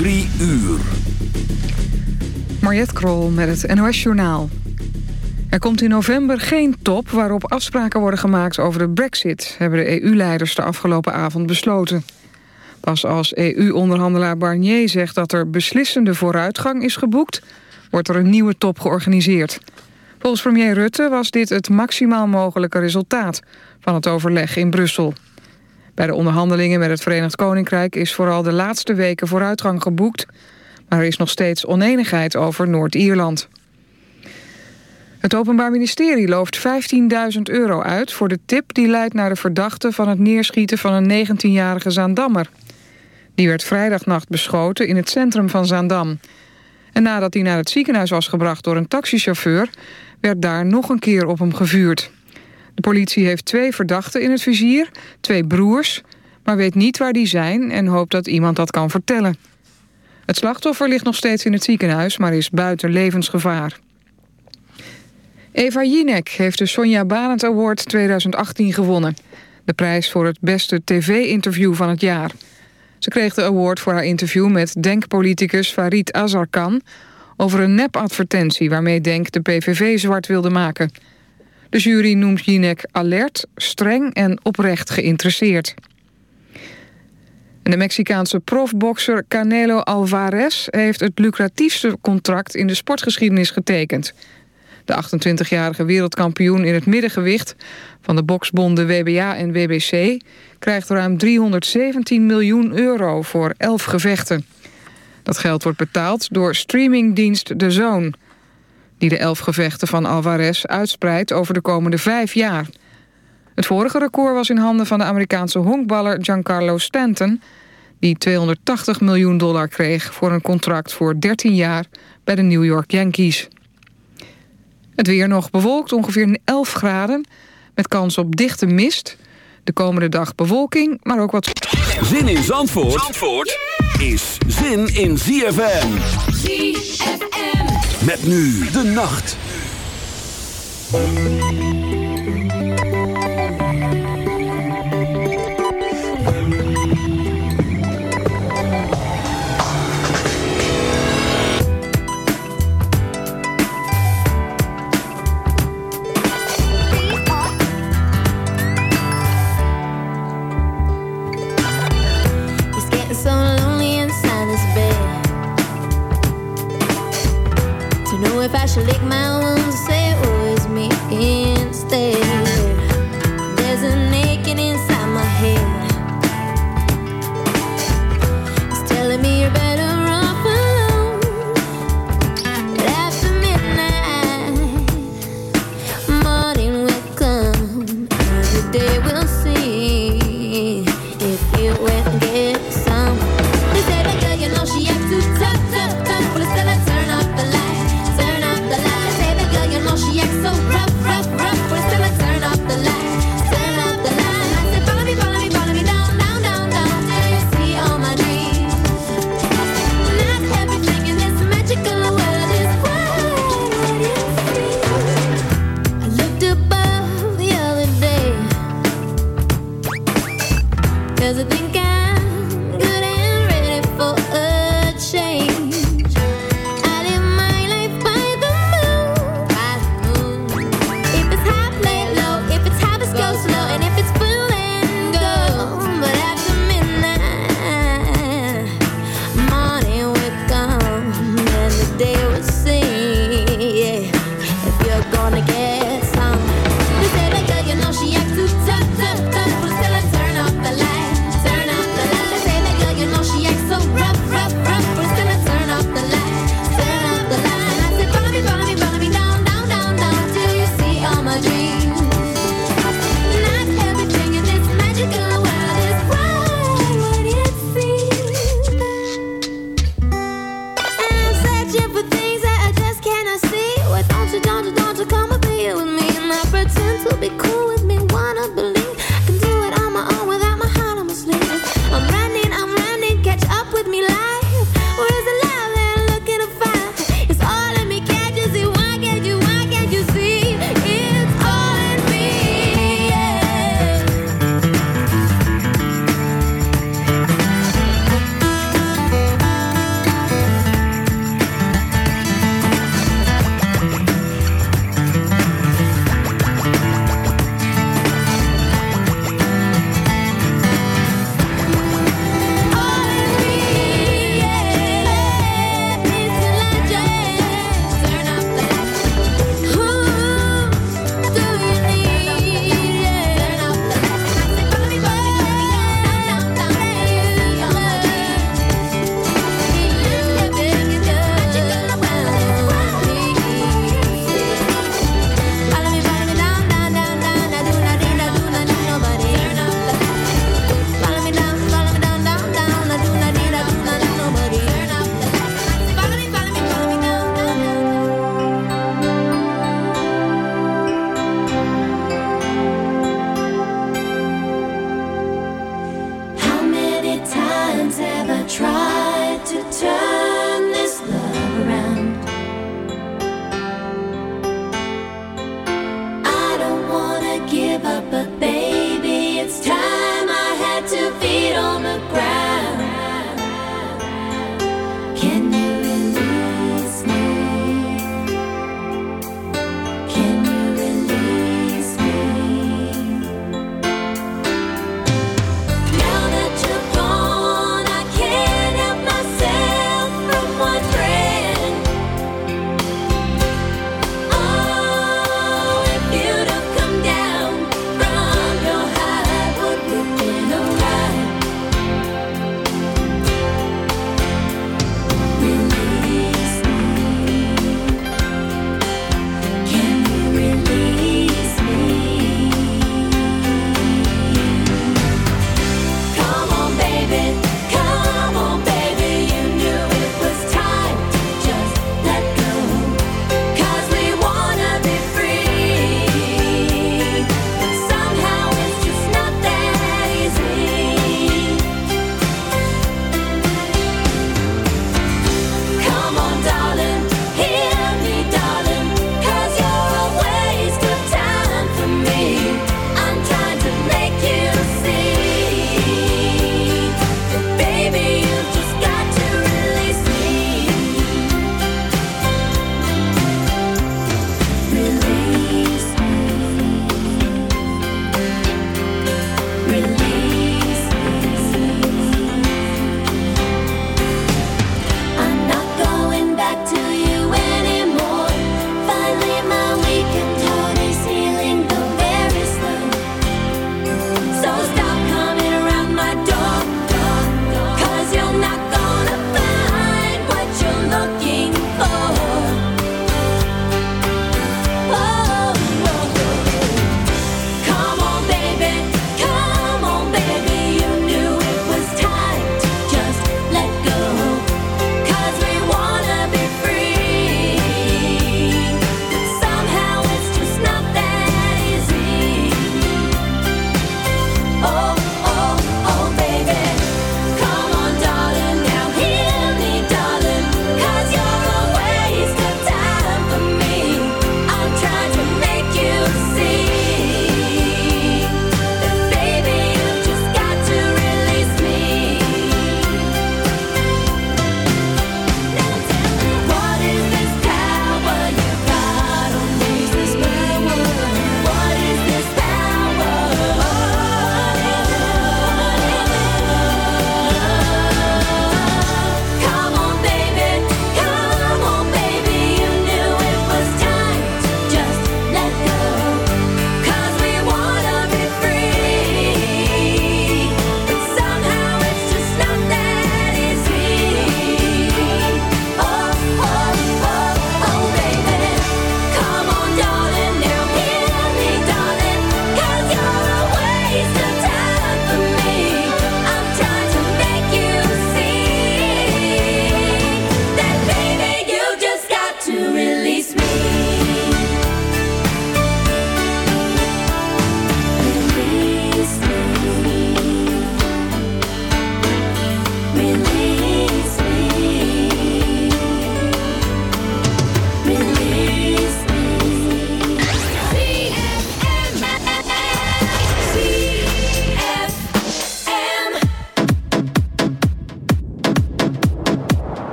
Drie uur. Mariette Krol met het NOS Journaal. Er komt in november geen top waarop afspraken worden gemaakt over de brexit... hebben de EU-leiders de afgelopen avond besloten. Pas als EU-onderhandelaar Barnier zegt dat er beslissende vooruitgang is geboekt... wordt er een nieuwe top georganiseerd. Volgens premier Rutte was dit het maximaal mogelijke resultaat... van het overleg in Brussel. Bij de onderhandelingen met het Verenigd Koninkrijk... is vooral de laatste weken vooruitgang geboekt... maar er is nog steeds oneenigheid over Noord-Ierland. Het Openbaar Ministerie looft 15.000 euro uit voor de tip die leidt naar de verdachte van het neerschieten van een 19-jarige Zaandammer. Die werd vrijdagnacht beschoten in het centrum van Zaandam. En nadat hij naar het ziekenhuis was gebracht door een taxichauffeur... werd daar nog een keer op hem gevuurd. De politie heeft twee verdachten in het vizier, twee broers... maar weet niet waar die zijn en hoopt dat iemand dat kan vertellen. Het slachtoffer ligt nog steeds in het ziekenhuis, maar is buiten levensgevaar. Eva Jinek heeft de Sonja Barend Award 2018 gewonnen. De prijs voor het beste tv-interview van het jaar. Ze kreeg de award voor haar interview met denkpoliticus Farid Azarkan... over een nepadvertentie waarmee Denk de PVV zwart wilde maken. De jury noemt Jinek alert, streng en oprecht geïnteresseerd. de Mexicaanse profbokser Canelo Alvarez... heeft het lucratiefste contract in de sportgeschiedenis getekend... De 28-jarige wereldkampioen in het middengewicht van de boksbonden WBA en WBC... krijgt ruim 317 miljoen euro voor 11 gevechten. Dat geld wordt betaald door streamingdienst The Zone... die de 11 gevechten van Alvarez uitspreidt over de komende vijf jaar. Het vorige record was in handen van de Amerikaanse honkballer Giancarlo Stanton... die 280 miljoen dollar kreeg voor een contract voor 13 jaar bij de New York Yankees. Het weer nog bewolkt, ongeveer 11 graden. Met kans op dichte mist. De komende dag bewolking, maar ook wat... Zin in Zandvoort, Zandvoort is zin in ZFM. ZFM. Met nu de nacht. If I should lick my wounds,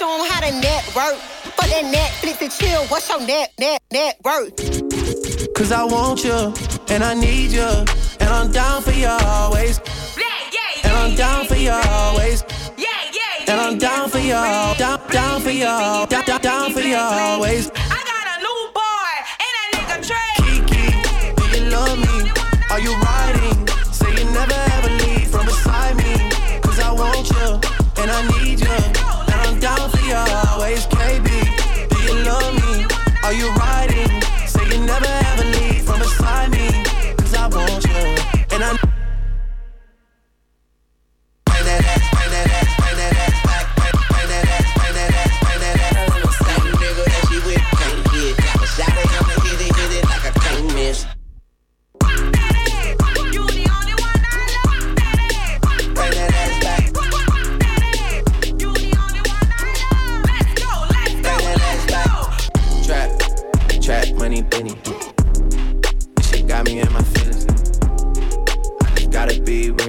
show 'em how to network. For that Netflix and chill, what's your net, net, net worth? Cause I want you, and I need you, and I'm down for you always. yeah yeah And I'm down for you always. yeah yeah And I'm down for you, down, down for you, down, down, down for you always. I got a new boy, and a nigga Trey. Kiki, do you love me? Are you riding?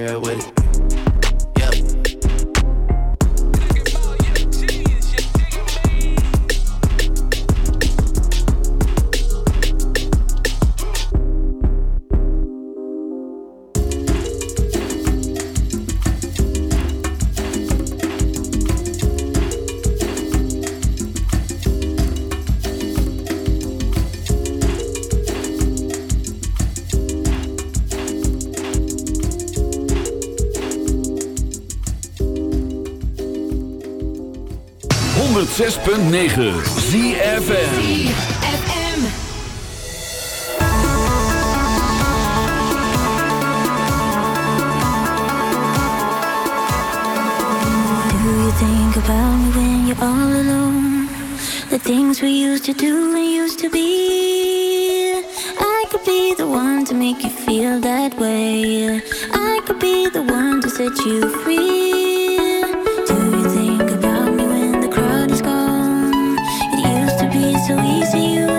girl with it. 6.9 ZFM Do you think about when you're all alone? The things we used to do and used to be. I could be the one to make you feel that way. I could be the one to set you free. So easy,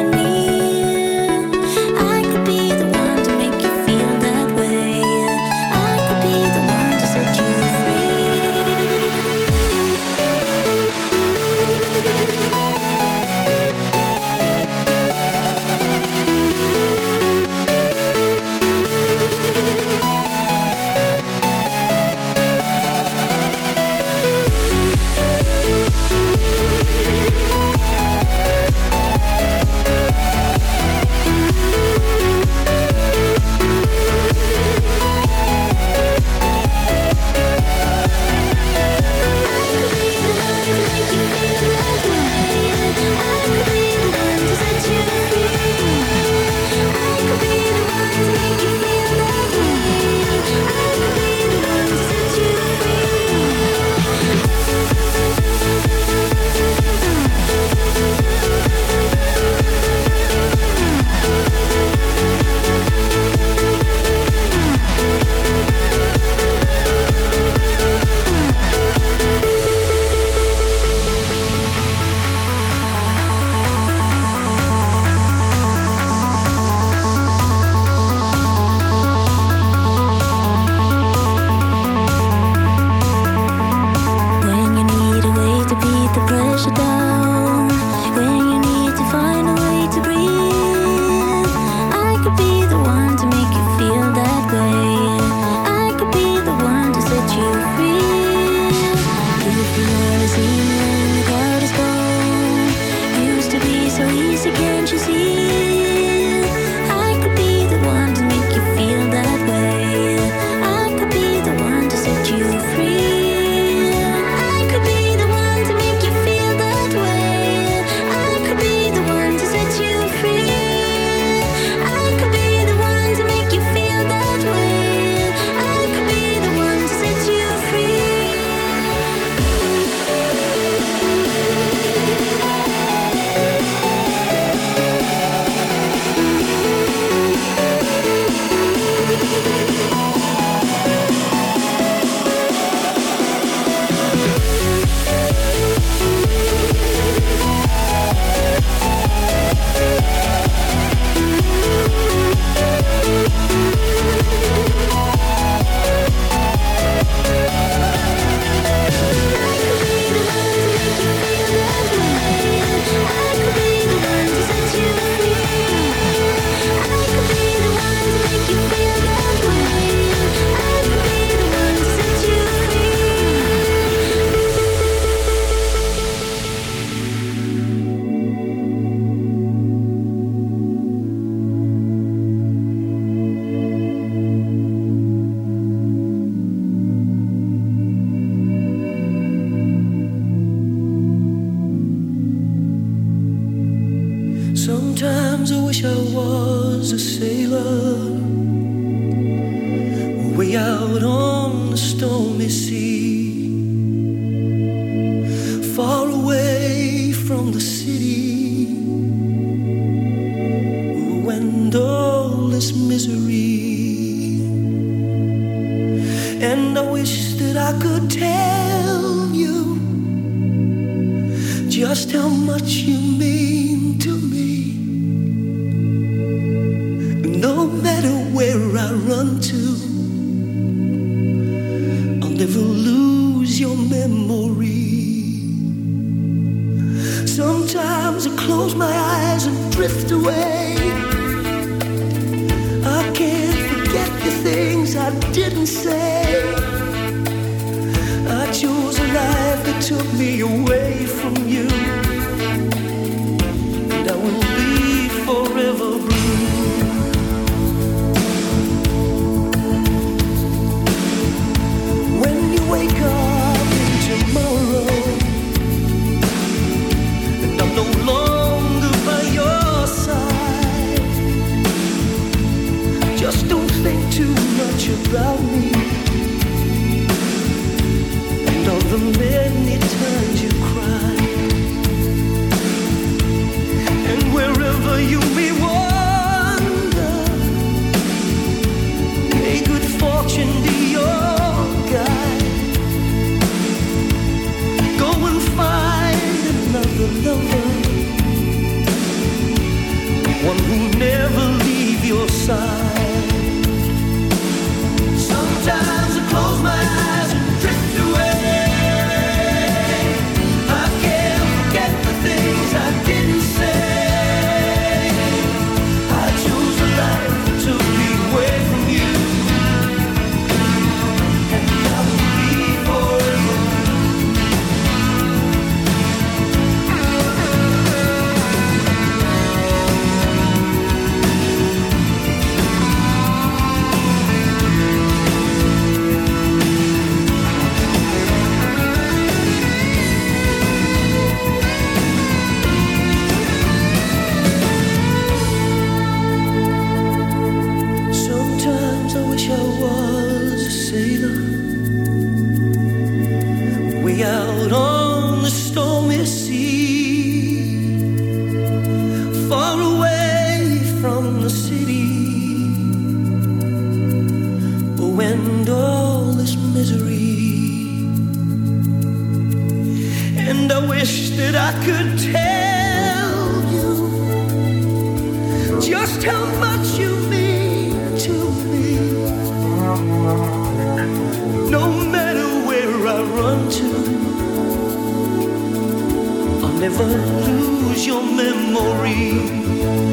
you.